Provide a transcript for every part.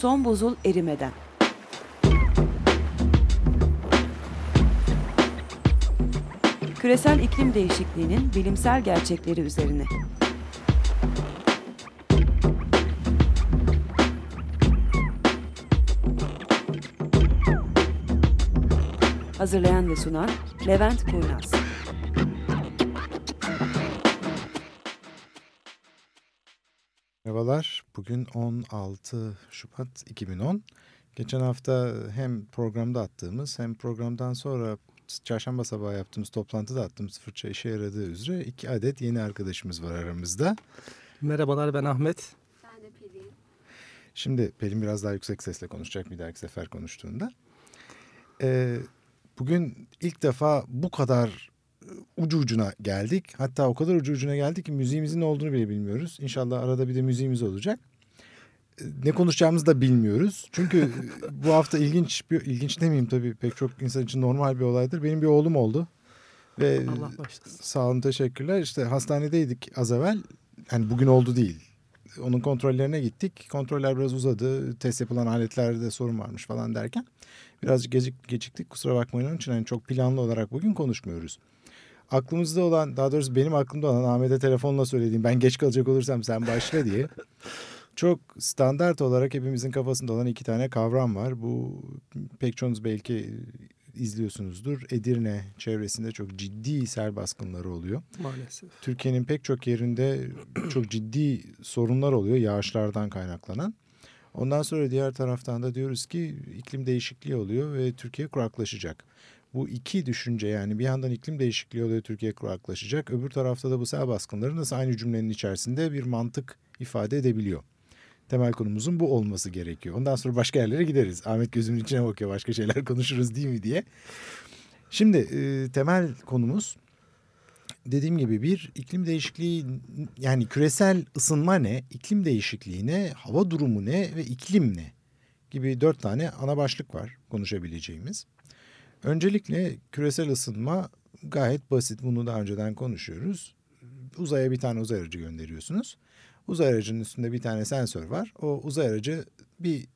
Son buzul erimeden. Küresel iklim değişikliğinin bilimsel gerçekleri üzerine. Hazırlayan ve sunan Levent Kurnaz. Merhabalar. Bugün 16 Şubat 2010. Geçen hafta hem programda attığımız hem programdan sonra çarşamba sabahı yaptığımız toplantıda attığımız fırça işe yaradığı üzere iki adet yeni arkadaşımız var aramızda. Merhabalar ben Ahmet. Ben de Pelin. Şimdi Pelin biraz daha yüksek sesle konuşacak bir dahaki sefer konuştuğunda. Ee, bugün ilk defa bu kadar ucu ucuna geldik. Hatta o kadar ucu ucuna geldik ki müziğimizin ne olduğunu bile bilmiyoruz. İnşallah arada bir de müziğimiz olacak. Ne konuşacağımızı da bilmiyoruz. Çünkü bu hafta ilginç bir ilginç demeyeyim tabii pek çok insan için normal bir olaydır. Benim bir oğlum oldu. Ve Allah başlasın. Sağ olun teşekkürler. İşte hastanedeydik az evvel. Yani bugün oldu değil. Onun kontrollerine gittik. Kontroller biraz uzadı. Test yapılan aletlerde sorun varmış falan derken. Birazcık gecik, geciktik. Kusura bakmayın onun için hani çok planlı olarak bugün konuşmuyoruz aklımızda olan daha doğrusu benim aklımda olan Ahmet'e telefonla söylediğim ben geç kalacak olursam sen başla diye çok standart olarak hepimizin kafasında olan iki tane kavram var. Bu pek çoğunuz belki izliyorsunuzdur. Edirne çevresinde çok ciddi sel baskınları oluyor. Maalesef. Türkiye'nin pek çok yerinde çok ciddi sorunlar oluyor yağışlardan kaynaklanan. Ondan sonra diğer taraftan da diyoruz ki iklim değişikliği oluyor ve Türkiye kuraklaşacak. Bu iki düşünce yani bir yandan iklim değişikliği oluyor Türkiye kuraklaşacak. Öbür tarafta da bu sel baskınları nasıl aynı cümlenin içerisinde bir mantık ifade edebiliyor. Temel konumuzun bu olması gerekiyor. Ondan sonra başka yerlere gideriz. Ahmet gözümün içine bakıyor başka şeyler konuşuruz değil mi diye. Şimdi e, temel konumuz dediğim gibi bir iklim değişikliği yani küresel ısınma ne, iklim değişikliği ne, hava durumu ne ve iklim ne gibi dört tane ana başlık var konuşabileceğimiz. Öncelikle küresel ısınma gayet basit. Bunu daha önceden konuşuyoruz. Uzaya bir tane uzay aracı gönderiyorsunuz. Uzay aracının üstünde bir tane sensör var. O uzay aracı bir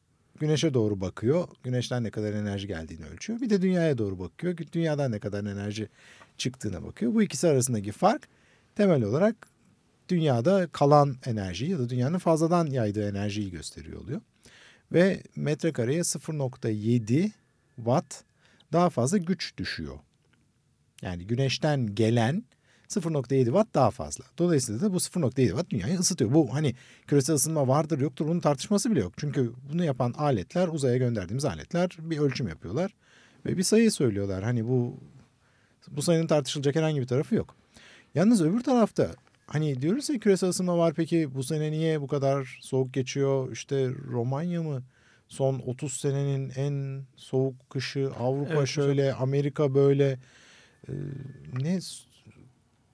güneşe doğru bakıyor. Güneşten ne kadar enerji geldiğini ölçüyor. Bir de dünyaya doğru bakıyor. Dünyadan ne kadar enerji çıktığına bakıyor. Bu ikisi arasındaki fark temel olarak dünyada kalan enerji ya da dünyanın fazladan yaydığı enerjiyi gösteriyor oluyor. Ve metrekareye 0.7 watt daha fazla güç düşüyor. Yani güneşten gelen 0.7 watt daha fazla. Dolayısıyla da bu 0.7 watt dünyayı ısıtıyor. Bu hani küresel ısınma vardır yoktur bunun tartışması bile yok. Çünkü bunu yapan aletler uzaya gönderdiğimiz aletler bir ölçüm yapıyorlar. Ve bir sayı söylüyorlar. Hani bu bu sayının tartışılacak herhangi bir tarafı yok. Yalnız öbür tarafta hani diyoruz ya küresel ısınma var peki bu sene niye bu kadar soğuk geçiyor? İşte Romanya mı? Son 30 senenin en soğuk kışı Avrupa evet, şöyle hocam. Amerika böyle e, ne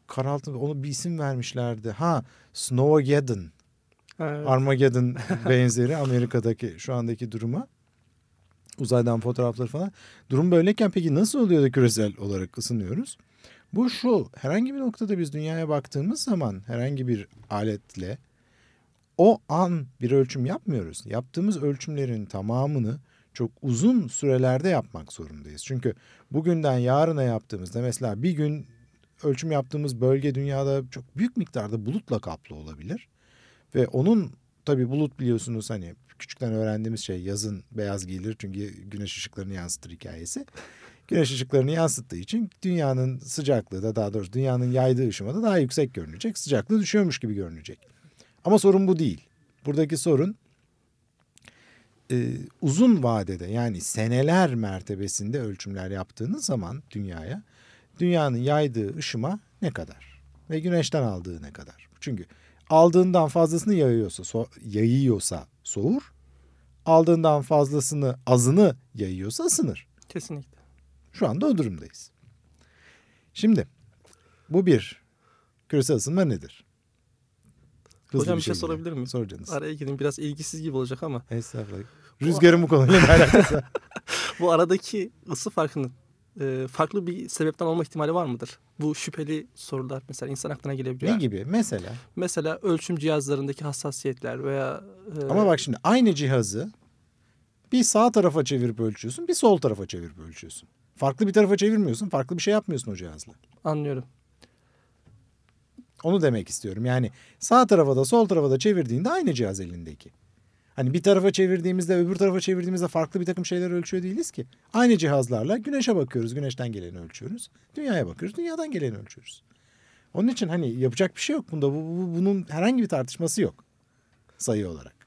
karaltı onu bir isim vermişlerdi. Ha Snowmageddon. Evet. Armageddon benzeri Amerika'daki şu andaki duruma. Uzaydan fotoğrafları falan. Durum böyleyken peki nasıl oluyor da küresel olarak ısınıyoruz? Bu şu herhangi bir noktada biz dünyaya baktığımız zaman herhangi bir aletle o an bir ölçüm yapmıyoruz. Yaptığımız ölçümlerin tamamını çok uzun sürelerde yapmak zorundayız. Çünkü bugünden yarına yaptığımızda mesela bir gün ölçüm yaptığımız bölge dünyada çok büyük miktarda bulutla kaplı olabilir. Ve onun tabii bulut biliyorsunuz hani küçükten öğrendiğimiz şey yazın beyaz giyilir çünkü güneş ışıklarını yansıtır hikayesi. Güneş ışıklarını yansıttığı için dünyanın sıcaklığı da daha doğrusu dünyanın yaydığı ışıma da daha yüksek görünecek. Sıcaklığı düşüyormuş gibi görünecek. Ama sorun bu değil. Buradaki sorun e, uzun vadede yani seneler mertebesinde ölçümler yaptığınız zaman dünyaya dünyanın yaydığı ışıma ne kadar ve güneşten aldığı ne kadar. Çünkü aldığından fazlasını yayıyorsa so yayıyorsa soğur, aldığından fazlasını azını yayıyorsa ısınır. Kesinlikle. Şu anda o durumdayız. Şimdi bu bir küresel ısınma nedir? Hızlı Hocam bir şey, şey sorabilir miyim? Soracaksınız. Araya gireyim biraz ilgisiz gibi olacak ama. Estağfurullah. Rüzgarın bu konuyla ne alakası Bu aradaki ısı farkının e, farklı bir sebepten olma ihtimali var mıdır? Bu şüpheli sorular mesela insan aklına gelebiliyor. Ne gibi? Mesela? Mesela ölçüm cihazlarındaki hassasiyetler veya... E... Ama bak şimdi aynı cihazı Bir sağ tarafa çevirip ölçüyorsun, bir sol tarafa çevirip ölçüyorsun. Farklı bir tarafa çevirmiyorsun, farklı bir şey yapmıyorsun o cihazla. Anlıyorum. Onu demek istiyorum. Yani sağ tarafa da sol tarafa da çevirdiğinde aynı cihaz elindeki. Hani bir tarafa çevirdiğimizde öbür tarafa çevirdiğimizde farklı bir takım şeyler ölçüyor değiliz ki. Aynı cihazlarla güneşe bakıyoruz, güneşten geleni ölçüyoruz. Dünyaya bakıyoruz, dünyadan geleni ölçüyoruz. Onun için hani yapacak bir şey yok bunda. Bu, bu- bunun herhangi bir tartışması yok sayı olarak.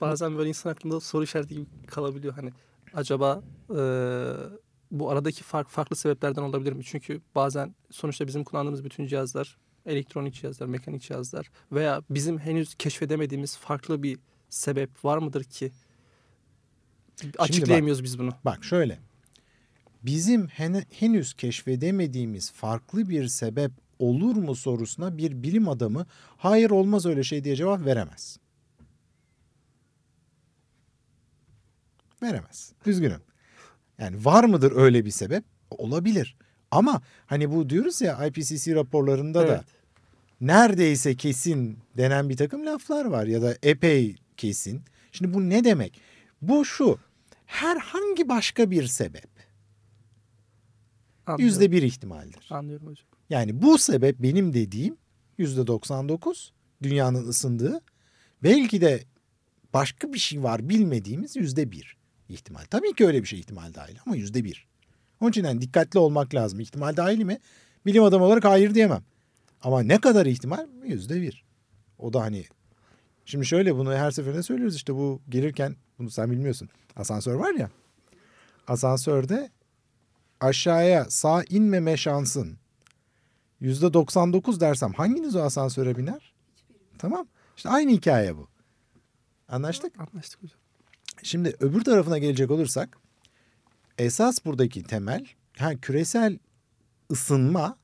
Bazen böyle insan aklında soru işareti gibi kalabiliyor. Hani acaba e, bu aradaki fark farklı sebeplerden olabilir mi? Çünkü bazen sonuçta bizim kullandığımız bütün cihazlar elektronik cihazlar, mekanik cihazlar veya bizim henüz keşfedemediğimiz farklı bir sebep var mıdır ki açıklayamıyoruz biz bunu? Bak şöyle. Bizim hen- henüz keşfedemediğimiz farklı bir sebep olur mu sorusuna bir bilim adamı hayır olmaz öyle şey diye cevap veremez. Veremez. Üzgünüm. Yani var mıdır öyle bir sebep? Olabilir. Ama hani bu diyoruz ya IPCC raporlarında da Evet. neredeyse kesin denen bir takım laflar var ya da epey kesin. Şimdi bu ne demek? Bu şu. Herhangi başka bir sebep yüzde bir ihtimaldir. Anlıyorum hocam. Yani bu sebep benim dediğim yüzde 99 dünyanın ısındığı belki de başka bir şey var bilmediğimiz yüzde bir ihtimal. Tabii ki öyle bir şey ihtimal dahil ama yüzde bir. Onun için yani dikkatli olmak lazım. İhtimal dahil mi? Bilim adamı olarak hayır diyemem. Ama ne kadar ihtimal? Yüzde bir. O da hani şimdi şöyle bunu her seferinde söylüyoruz işte bu gelirken bunu sen bilmiyorsun. Asansör var ya asansörde aşağıya sağ inmeme şansın yüzde 99 dersem hanginiz o asansöre biner? Tamam. İşte aynı hikaye bu. Anlaştık? Anlaştık hocam. Şimdi öbür tarafına gelecek olursak esas buradaki temel ha, küresel ısınma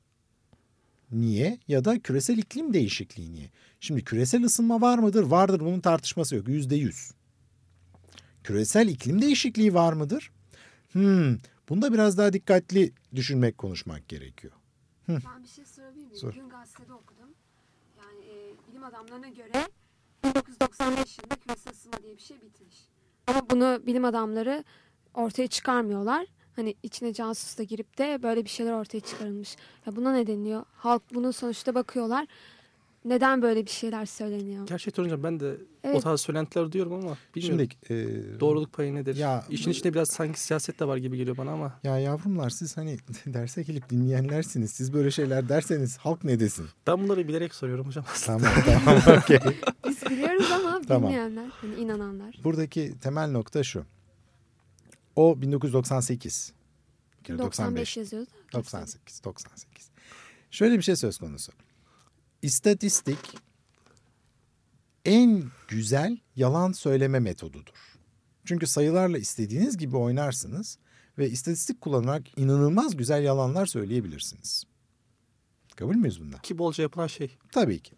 niye ya da küresel iklim değişikliği niye? Şimdi küresel ısınma var mıdır? Vardır bunun tartışması yok. Yüzde yüz. Küresel iklim değişikliği var mıdır? Hmm, bunda biraz daha dikkatli düşünmek, konuşmak gerekiyor. Ben bir şey sorabilir miyim? Sor. Bugün gazetede okudum. Yani e, bilim adamlarına göre 1995 yılında küresel ısınma diye bir şey bitmiş. Ama bunu bilim adamları ortaya çıkarmıyorlar. Hani içine casus da girip de böyle bir şeyler ortaya çıkarılmış. Ya buna ne deniliyor? Halk bunun sonuçta bakıyorlar. Neden böyle bir şeyler söyleniyor? Gerçekten hocam ben de o Evet. tarz söylentiler duyuyorum ama bilmiyorum. Şimdi e, Doğruluk payı nedir? Ya- İşin içinde biraz sanki siyaset de var gibi geliyor bana ama Ya yavrumlar siz hani derse gelip dinleyenlersiniz. Siz böyle şeyler derseniz halk ne desin? ben bunları bilerek soruyorum hocam. Tamam tamam okey. Biz biliyoruz ama Tamam. bilmeyenler, hani inananlar. Buradaki temel nokta şu. O 1998. Bir kere 95 yazıyordu. da. 98, 98. Şöyle bir şey söz konusu. İstatistik en güzel yalan söyleme metodudur. Çünkü sayılarla istediğiniz gibi oynarsınız ve istatistik kullanarak inanılmaz güzel yalanlar söyleyebilirsiniz. Kabul müyüz bundan? Ki bolca yapılan şey. Tabii ki.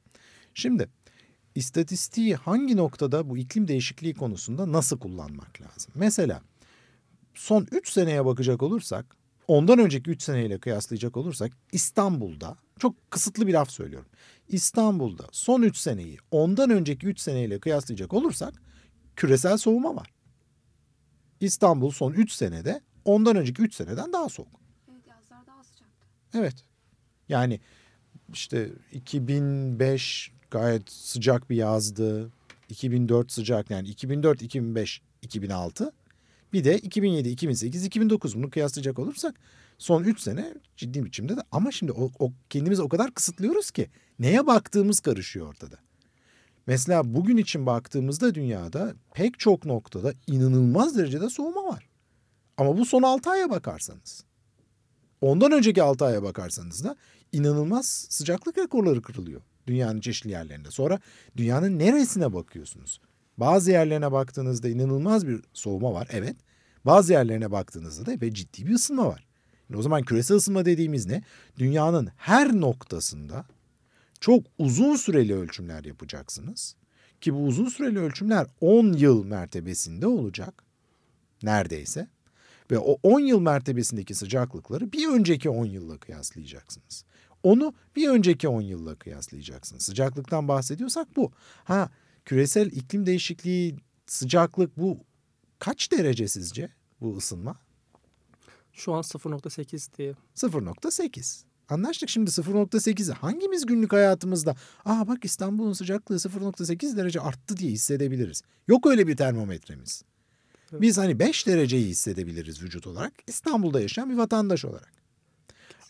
Şimdi istatistiği hangi noktada bu iklim değişikliği konusunda nasıl kullanmak lazım? Mesela son 3 seneye bakacak olursak, ondan önceki 3 seneyle kıyaslayacak olursak İstanbul'da çok kısıtlı bir laf söylüyorum. İstanbul'da son 3 seneyi ondan önceki 3 seneyle kıyaslayacak olursak küresel soğuma var. İstanbul son 3 senede ondan önceki 3 seneden daha soğuk. Evet yazlar daha sıcaktı. Evet. Yani işte 2005 gayet sıcak bir yazdı. 2004 sıcak yani 2004, 2005, 2006. Bir de 2007, 2008, 2009 bunu kıyaslayacak olursak son 3 sene ciddi biçimde de ama şimdi o, o kendimizi o kadar kısıtlıyoruz ki neye baktığımız karışıyor ortada. Mesela bugün için baktığımızda dünyada pek çok noktada inanılmaz derecede soğuma var. Ama bu son 6 aya bakarsanız. Ondan önceki 6 aya bakarsanız da inanılmaz sıcaklık rekorları kırılıyor dünyanın çeşitli yerlerinde. Sonra dünyanın neresine bakıyorsunuz? Bazı yerlerine baktığınızda inanılmaz bir soğuma var evet. Bazı yerlerine baktığınızda da epey ciddi bir ısınma var. Yani o zaman küresel ısınma dediğimiz ne? Dünyanın her noktasında çok uzun süreli ölçümler yapacaksınız. Ki bu uzun süreli ölçümler 10 yıl mertebesinde olacak. Neredeyse. Ve o 10 yıl mertebesindeki sıcaklıkları bir önceki 10 yılla kıyaslayacaksınız. Onu bir önceki 10 yılla kıyaslayacaksınız. Sıcaklıktan bahsediyorsak bu. Ha küresel iklim değişikliği, sıcaklık bu kaç derece sizce bu ısınma? Şu an 0.8 diye. 0.8. Anlaştık şimdi 0.8'i hangimiz günlük hayatımızda aa bak İstanbul'un sıcaklığı 0.8 derece arttı diye hissedebiliriz. Yok öyle bir termometremiz. Evet. Biz hani 5 dereceyi hissedebiliriz vücut olarak İstanbul'da yaşayan bir vatandaş olarak.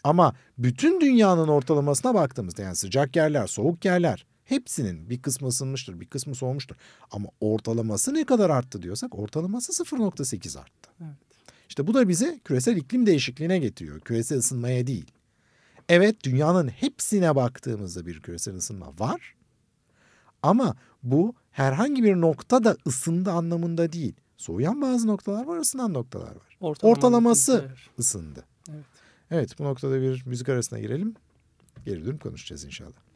Ama bütün dünyanın ortalamasına baktığımızda yani sıcak yerler, soğuk yerler hepsinin bir kısmı ısınmıştır, bir kısmı soğumuştur. Ama ortalaması ne kadar arttı diyorsak ortalaması 0.8 arttı. Evet. İşte bu da bizi küresel iklim değişikliğine getiriyor. Küresel ısınmaya değil. Evet dünyanın hepsine baktığımızda bir küresel ısınma var. Ama bu herhangi bir noktada ısındı anlamında değil. Soğuyan bazı noktalar var, ısınan noktalar var. Ortalama Ortalaması değer. ısındı. Evet. Evet bu noktada bir müzik arasına girelim. Geri dönüp konuşacağız inşallah.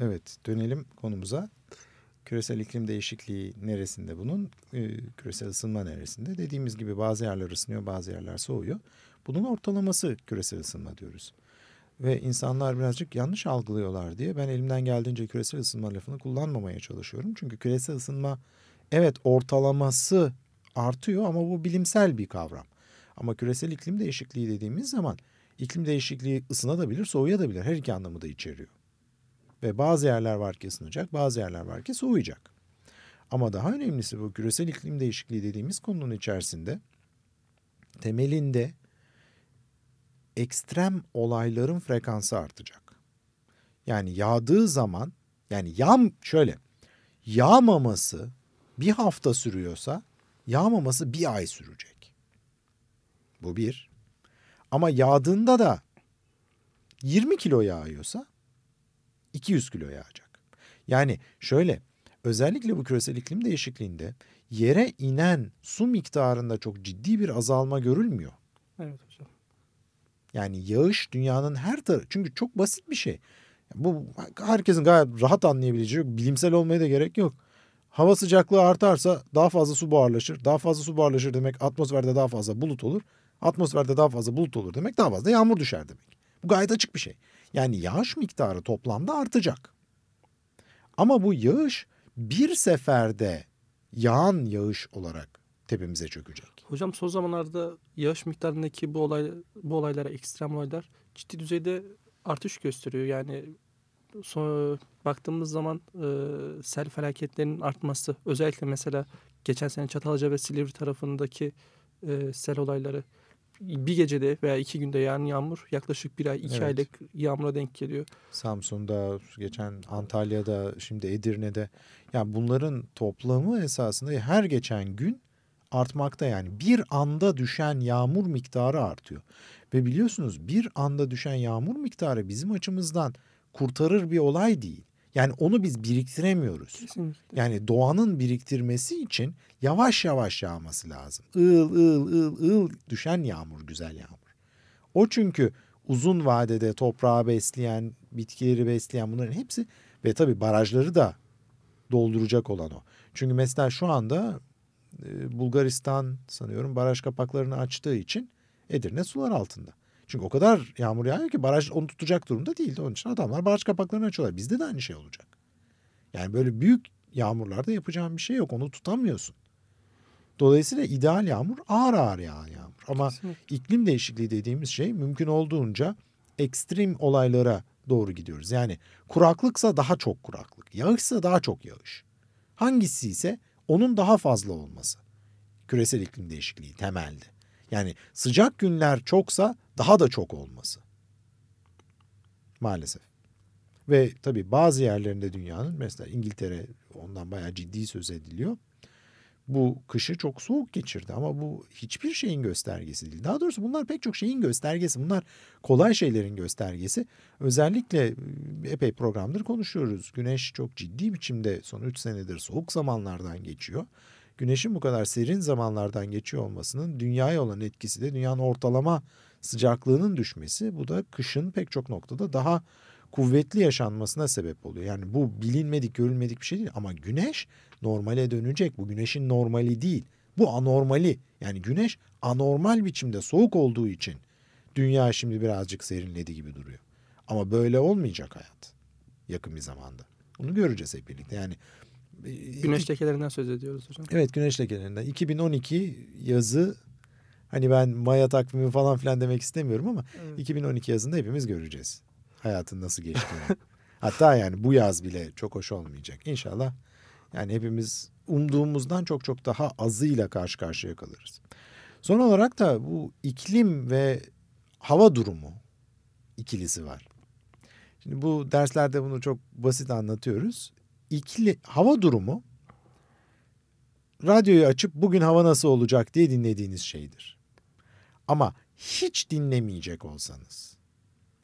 Evet dönelim konumuza. Küresel iklim değişikliği neresinde bunun? Ee, küresel ısınma neresinde? Dediğimiz gibi bazı yerler ısınıyor bazı yerler soğuyor. Bunun ortalaması küresel ısınma diyoruz. Ve insanlar birazcık yanlış algılıyorlar diye ben elimden geldiğince küresel ısınma lafını kullanmamaya çalışıyorum. Çünkü küresel ısınma evet ortalaması artıyor ama bu bilimsel bir kavram. Ama küresel iklim değişikliği dediğimiz zaman iklim değişikliği ısınabilir, soğuyabilir. Her iki anlamı da içeriyor. Ve bazı yerler var ki ısınacak, bazı yerler var ki soğuyacak. Ama daha önemlisi bu küresel iklim değişikliği dediğimiz konunun içerisinde temelinde ekstrem olayların frekansı artacak. Yani yağdığı zaman yani yağm şöyle yağmaması bir hafta sürüyorsa yağmaması bir ay sürecek. Bu bir. Ama yağdığında da 20 kilo yağıyorsa 200 kilo yağacak. Yani şöyle özellikle bu küresel iklim değişikliğinde yere inen su miktarında çok ciddi bir azalma görülmüyor. Evet hocam. Yani yağış dünyanın her tarafı çünkü çok basit bir şey. Bu herkesin gayet rahat anlayabileceği bilimsel olmaya da gerek yok. Hava sıcaklığı artarsa daha fazla su buharlaşır. Daha fazla su buharlaşır demek atmosferde daha fazla bulut olur. Atmosferde daha fazla bulut olur demek daha fazla yağmur düşer demek. Bu gayet açık bir şey. Yani yağış miktarı toplamda artacak. Ama bu yağış bir seferde yağan yağış olarak tepemize çökecek. Hocam son zamanlarda yağış miktarındaki bu olay bu olaylara ekstrem olaylar ciddi düzeyde artış gösteriyor. Yani son, baktığımız zaman e, sel felaketlerinin artması özellikle mesela geçen sene Çatalca ve Silivri tarafındaki e, sel olayları bir gecede veya iki günde yağan yağmur yaklaşık bir ay iki Evet. aylık yağmura denk geliyor. Samsun'da, geçen Antalya'da, şimdi Edirne'de. Yani bunların toplamı esasında her geçen gün artmakta yani. Bir anda düşen yağmur miktarı artıyor. Ve biliyorsunuz bir anda düşen yağmur miktarı bizim açımızdan kurtarır bir olay değil. Yani onu biz biriktiremiyoruz. Kesinlikle. Yani doğanın biriktirmesi için yavaş yavaş yağması lazım. Iğıl ığıl ığıl ığıl düşen yağmur güzel yağmur. O çünkü uzun vadede toprağı besleyen, bitkileri besleyen bunların hepsi ve tabii barajları da dolduracak olan o. Çünkü mesela şu anda e, Bulgaristan sanıyorum baraj kapaklarını açtığı için Edirne sular altında. Çünkü o kadar yağmur yağıyor ki baraj onu tutacak durumda değil. Onun için adamlar baraj kapaklarını açıyorlar. Bizde de aynı şey olacak. Yani böyle büyük yağmurlarda yapacağın bir şey yok. Onu tutamıyorsun. Dolayısıyla ideal yağmur ağır ağır yağan yağmur. Ama Kesinlikle. iklim değişikliği dediğimiz şey mümkün olduğunca ekstrem olaylara doğru gidiyoruz. Yani kuraklıksa daha çok kuraklık, yağışsa daha çok yağış. Hangisi ise onun daha fazla olması. Küresel iklim değişikliği temelde. Yani sıcak günler çoksa daha da çok olması. Maalesef. Ve tabii bazı yerlerinde dünyanın mesela İngiltere ondan bayağı ciddi söz ediliyor. Bu kışı çok soğuk geçirdi ama bu hiçbir şeyin göstergesi değil. Daha doğrusu bunlar pek çok şeyin göstergesi. Bunlar kolay şeylerin göstergesi. Özellikle e, epey programdır konuşuyoruz. Güneş çok ciddi biçimde son 3 senedir soğuk zamanlardan geçiyor. Güneşin bu kadar serin zamanlardan geçiyor olmasının dünyaya olan etkisi de dünyanın ortalama sıcaklığının düşmesi. Bu da kışın pek çok noktada daha kuvvetli yaşanmasına sebep oluyor. Yani bu bilinmedik, görülmedik bir şey değil ama güneş normale dönecek. Bu güneşin normali değil. Bu anormali. Yani güneş anormal biçimde soğuk olduğu için dünya şimdi birazcık serinledi gibi duruyor. Ama böyle olmayacak hayat yakın bir zamanda. Bunu göreceğiz hep birlikte. Yani Güneş lekelerinden söz ediyoruz hocam. Evet güneş lekelerinden. 2012 yazı hani ben Maya takvimi falan filan demek istemiyorum ama Evet. 2012 yazında hepimiz göreceğiz. Hayatın nasıl geçtiğini. Hatta yani bu yaz bile çok hoş olmayacak. İnşallah yani hepimiz umduğumuzdan çok çok daha azıyla karşı karşıya kalırız. Son olarak da bu iklim ve hava durumu ikilisi var. Şimdi bu derslerde bunu çok basit anlatıyoruz. İkili, hava durumu radyoyu açıp bugün hava nasıl olacak diye dinlediğiniz şeydir. Ama hiç dinlemeyecek olsanız.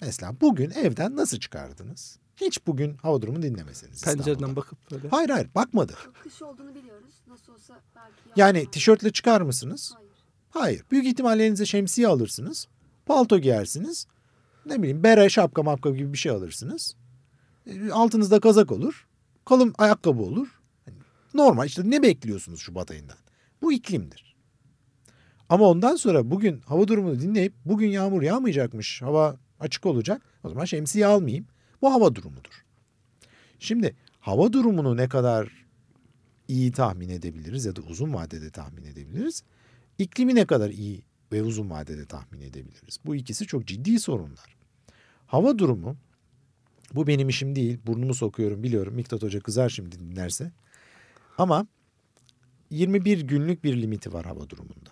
Mesela bugün evden nasıl çıkardınız? Hiç bugün hava durumunu dinlemeseniz. Pencereden İstanbul'da. bakıp böyle. Hayır hayır bakmadı. Kış olduğunu biliyoruz. Nasıl olsa belki Yani tişörtle çıkar mısınız? Hayır. Hayır. Büyük ihtimalle elinize şemsiye alırsınız. Palto giyersiniz. Ne bileyim bere, şapka, mapka gibi bir şey alırsınız. E, Altınızda kazak olur. Kalın ayakkabı olur. Hani Normal işte ne bekliyorsunuz Şubat ayından? Bu iklimdir. Ama ondan sonra bugün hava durumunu dinleyip bugün yağmur yağmayacakmış, hava açık olacak. O zaman şemsiye almayayım. Bu hava durumudur. Şimdi hava durumunu ne kadar iyi tahmin edebiliriz ya da uzun vadede tahmin edebiliriz. İklimi ne kadar iyi ve uzun vadede tahmin edebiliriz. Bu ikisi çok ciddi sorunlar. Hava durumu bu benim işim değil. Burnumu sokuyorum biliyorum. Miktat Hoca kızar şimdi dinlerse. Ama 21 günlük bir limiti var hava durumunda.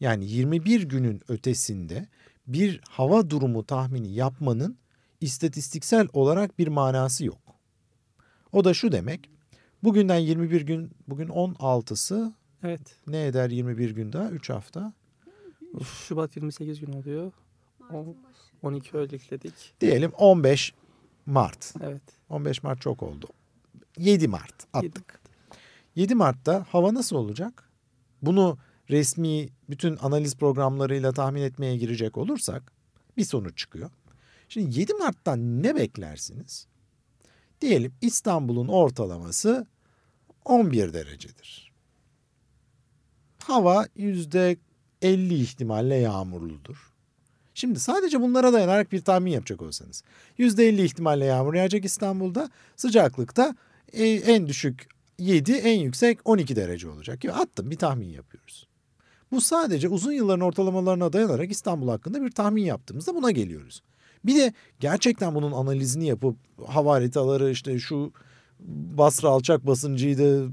Yani 21 günün ötesinde bir hava durumu tahmini yapmanın istatistiksel olarak bir manası yok. O da şu demek. Bugünden 21 gün, bugün 16'sı Evet. ne eder 21 gün daha? 3 hafta. Şubat 28 gün oluyor. Mart'ın başı. 12 öyle ekledik. Diyelim 15 Mart. Evet. 15 Mart çok oldu. 7 Mart attık. 7 Mart'ta hava nasıl olacak? Bunu resmi bütün analiz programlarıyla tahmin etmeye girecek olursak bir sonuç çıkıyor. Şimdi 7 Mart'tan ne beklersiniz? Diyelim İstanbul'un ortalaması 11 derecedir. Hava yüzde 50 ihtimalle yağmurludur. Şimdi sadece bunlara dayanarak bir tahmin yapacak olsanız. yüzde 50 ihtimalle yağmur yağacak İstanbul'da. Sıcaklıkta e, en düşük 7, en yüksek 12 derece olacak. Gibi attım bir tahmin yapıyoruz. Bu sadece uzun yılların ortalamalarına dayanarak İstanbul hakkında bir tahmin yaptığımızda buna geliyoruz. Bir de gerçekten bunun analizini yapıp hava haritaları işte şu Basra alçak basıncıydı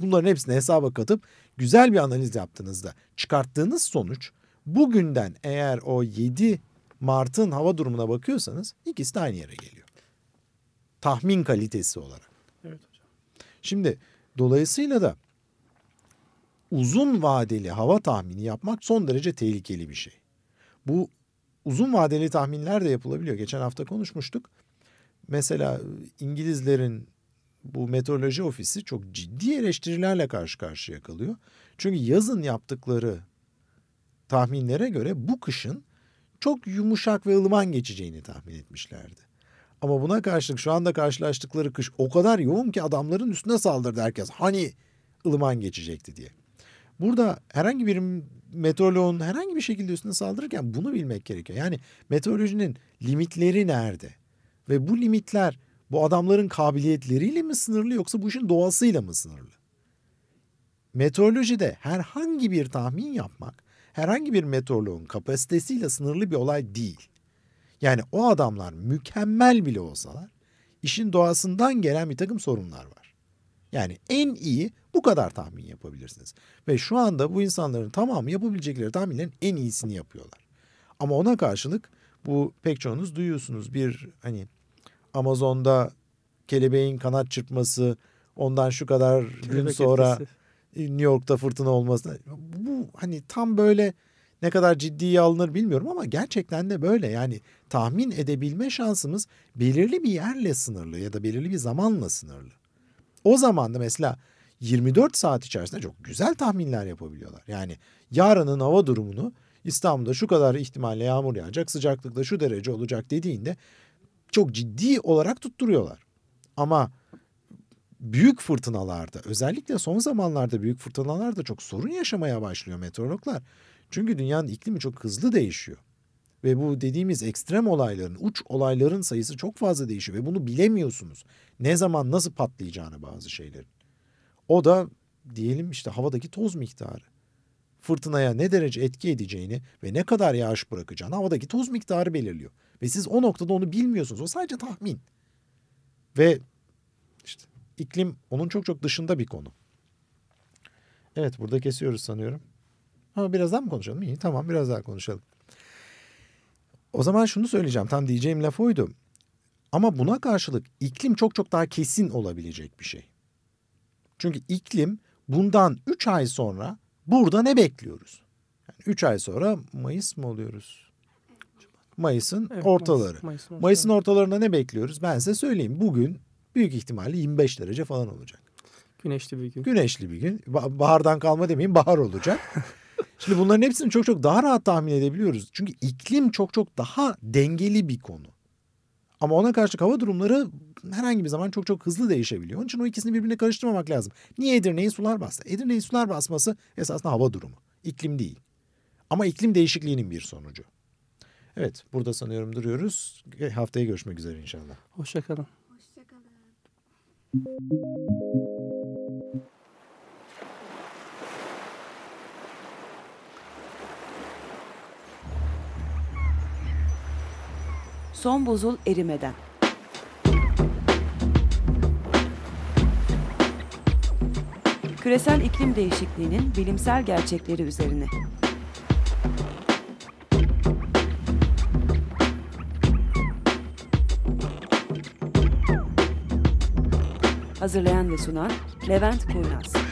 bunların hepsini hesaba katıp güzel bir analiz yaptığınızda çıkarttığınız sonuç bugünden eğer o 7 Mart'ın hava durumuna bakıyorsanız ikisi de aynı yere geliyor. Tahmin kalitesi olarak. Evet hocam. Şimdi dolayısıyla da uzun vadeli hava tahmini yapmak son derece tehlikeli bir şey. Bu uzun vadeli tahminler de yapılabiliyor. Geçen hafta konuşmuştuk. Mesela İngilizlerin bu meteoroloji ofisi çok ciddi eleştirilerle karşı karşıya kalıyor. Çünkü yazın yaptıkları tahminlere göre bu kışın çok yumuşak ve ılıman geçeceğini tahmin etmişlerdi. Ama buna karşılık şu anda karşılaştıkları kış o kadar yoğun ki adamların üstüne saldırdı herkes. Hani ılıman geçecekti diye. Burada herhangi bir meteoroloğun herhangi bir şekilde üstüne saldırırken bunu bilmek gerekiyor. Yani meteorolojinin limitleri nerede? Ve bu limitler bu adamların kabiliyetleriyle mi sınırlı yoksa bu işin doğasıyla mı sınırlı? Meteorolojide herhangi bir tahmin yapmak herhangi bir meteoroloğun kapasitesiyle sınırlı bir olay değil. Yani o adamlar mükemmel bile olsalar işin doğasından gelen bir takım sorunlar var. Yani en iyi bu kadar tahmin yapabilirsiniz. Ve şu anda bu insanların tamamı yapabilecekleri tahminlerin en iyisini yapıyorlar. Ama ona karşılık bu pek çoğunuz duyuyorsunuz bir hani Amazon'da kelebeğin kanat çırpması ondan şu kadar gün Kelebek sonra etkisi. New York'ta fırtına olması. Bu hani tam böyle ne kadar ciddiye alınır bilmiyorum ama gerçekten de böyle. Yani tahmin edebilme şansımız belirli bir yerle sınırlı ya da belirli bir zamanla sınırlı. O zaman da mesela 24 saat içerisinde çok güzel tahminler yapabiliyorlar. Yani yarının hava durumunu İstanbul'da şu kadar ihtimalle yağmur yağacak, sıcaklıkta şu derece olacak dediğinde çok ciddi olarak tutturuyorlar. Ama büyük fırtınalarda özellikle son zamanlarda büyük fırtınalarda çok sorun yaşamaya başlıyor meteorologlar. Çünkü dünyanın iklimi çok hızlı değişiyor. Ve bu dediğimiz ekstrem olayların, uç olayların sayısı çok fazla değişiyor ve bunu bilemiyorsunuz. Ne zaman nasıl patlayacağını bazı şeylerin. O da diyelim işte havadaki toz miktarı. Fırtınaya ne derece etki edeceğini ve ne kadar yağış bırakacağını havadaki toz miktarı belirliyor. Ve siz o noktada onu bilmiyorsunuz. O sadece tahmin. Ve iklim onun çok çok dışında bir konu. Evet burada kesiyoruz sanıyorum. Ama biraz daha mı konuşalım? İyi tamam biraz daha konuşalım. O zaman şunu söyleyeceğim. Tam diyeceğim laf oydu. Ama buna karşılık iklim çok çok daha kesin olabilecek bir şey. Çünkü iklim bundan 3 ay sonra burada ne bekliyoruz? Yani 3 ay sonra Mayıs mı oluyoruz? Mayıs'ın Evet, ortaları. Mayıs- Mayıs'ın ortaları. Mayıs'ın ortalarında ne bekliyoruz? Ben size söyleyeyim. Bugün büyük ihtimalle 25 derece falan olacak. Güneşli bir gün. Güneşli bir gün. Ba- Bahardan kalma demeyeyim bahar olacak. Şimdi bunların hepsini çok çok daha rahat tahmin edebiliyoruz. Çünkü iklim çok çok daha dengeli bir konu. Ama ona karşı hava durumları herhangi bir zaman çok çok hızlı değişebiliyor. Onun için o ikisini birbirine karıştırmamak lazım. Niye Edirne'yi sular bastı? Edirne'yi sular basması esasında hava durumu. İklim değil. Ama iklim değişikliğinin bir sonucu. Evet burada sanıyorum duruyoruz. Haftaya görüşmek üzere inşallah. Hoşçakalın. Son buzul erimeden. Küresel iklim değişikliğinin bilimsel gerçekleri üzerine. Hazırlayan ve sunan Levent Kurnaz.